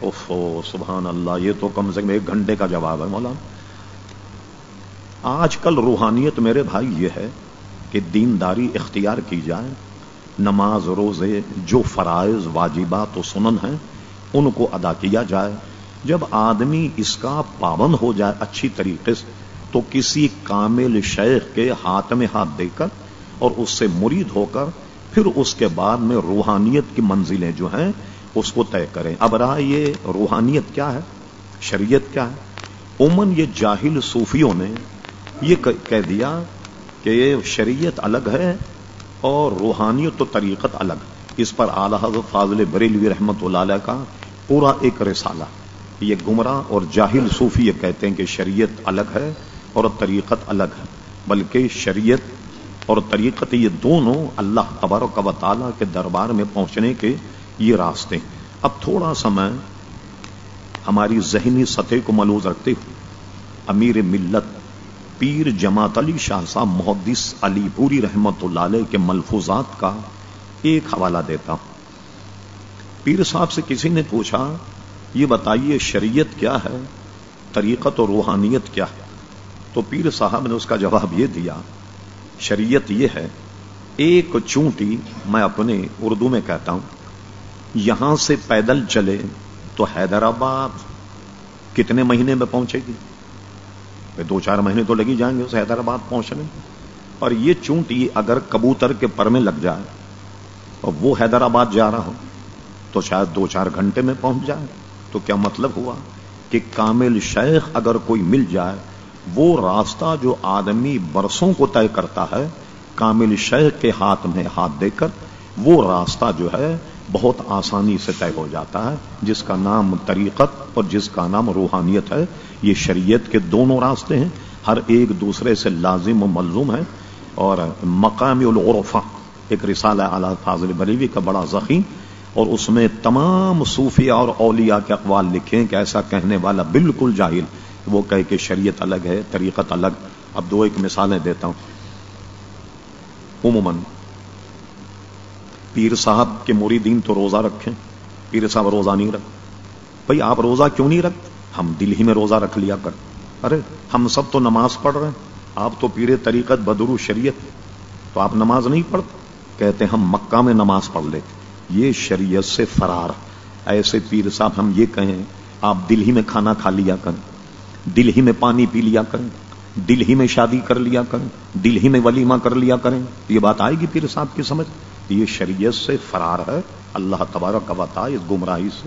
اوفو سبحان اللہ، یہ تو کم سے کم ایک گھنٹے کا جواب ہے، مولانا۔ آج کل روحانیت میرے بھائی یہ ہے کہ دینداری اختیار کی جائے، نماز، روزے، جو فرائض، واجبات و سنن ہیں، ان کو ادا کیا جائے۔ جب آدمی اس کا پابند ہو جائے اچھی طریقے سے، تو کسی کامل شیخ کے ہاتھ میں ہاتھ دے کر اور اس سے مرید ہو کر، پھر اس کے بعد میں روحانیت کی منزلیں جو ہیں اس کو طے کریں۔ اب رہا یہ روحانیت کیا ہے؟ شریعت کیا ہے؟ عموماً یہ جاہل صوفیوں نے یہ کہہ دیا کہ یہ شریعت الگ ہے اور روحانیت تو طریقت الگ۔ اس پر اعلی حضرت فاضل بریلوی رحمت اللہ علیہ کا پورا ایک رسالہ۔ یہ گمراہ اور جاہل صوفی یہ کہتے ہیں کہ شریعت الگ ہے اور طریقت الگ ہے، بلکہ شریعت اور طریقت یہ دونوں اللہ تبارک و تعالیٰ کے دربار میں پہنچنے کے یہ راستے اب تھوڑا سا میں ہماری ذہنی سطح کو ملوز رکھتے ہوئے امیر ملت پیر جماعت علی شاہ صاحب محدث علی پوری رحمت اللہ علیہ کے ملفوظات کا ایک حوالہ دیتا ہوں۔ پیر صاحب سے کسی نے پوچھا، یہ بتائیے شریعت کیا ہے؟ طریقت اور روحانیت کیا ہے؟ تو پیر صاحب نے اس کا جواب یہ دیا، شریعت یہ ہے، ایک چونٹی میں اپنے اردو میں کہتا ہوں۔ یہاں سے پیدل چلے تو حیدرآباد کتنے مہینے میں پہنچے گی؟ دو چار مہینے تو لگی جائیں گے اس حیدرآباد پہنچنے اور یہ چونٹی اگر کبوتر کے پر میں لگ جائے اور وہ حیدرآباد جا رہا ہو تو شاید دو چار گھنٹے میں پہنچ جائے۔ تو کیا مطلب ہوا کہ کامل شیخ اگر کوئی مل جائے، وہ راستہ جو آدمی برسوں کو طے کرتا ہے، کامل شیخ کے ہاتھ میں ہاتھ دے کر وہ راستہ جو ہے بہت آسانی سے طے ہو جاتا ہے۔ جس کا نام طریقت اور جس کا نام روحانیت ہے، یہ شریعت کے دونوں راستے ہیں۔ ہر ایک دوسرے سے لازم و ملزوم ہے۔ اور مقامی العرفہ ایک رسالہ اعلی فاضل بریوی کا بڑا زخیم اور اس میں تمام صوفیہ اور اولیاء کے اقوال لکھے کہ ایسا کہنے والا بالکل جاہل، وہ کہے کہ شریعت الگ ہے، طریقت الگ۔ اب دو ایک مثالیں دیتا ہوں۔ عموماً پیر صاحب کے مریدین تو روزہ رکھیں۔ پیر صاحب روزہ نہیں رکھ۔ بھائی آپ روزہ کیوں نہیں رکھ؟ ہم دل ہی میں روزہ رکھ لیا کر۔ ارے، ہم سب تو نماز پڑھ رہے ہیں۔ آپ تو پیر طریقت بدرو شریعت۔ تو آپ نماز نہیں پڑھتے؟ کہتے ہم مکہ میں نماز پڑھ لیتے۔ یہ شریعت سے فرار۔ ایسے پیر صاحب ہم یہ کہیں، آپ دل ہی میں کھانا کھا لیا کریں دل ہی میں پانی پی لیا کریں دل ہی میں شادی کر لیا کریں دل ہی میں ولیمہ کر لیا کریں یہ بات آئے گی پیر صاحب کی سمجھ؟ یہ شریعت سے فرار ہے۔ اللہ تبارک کا بتا اس گمراہی سے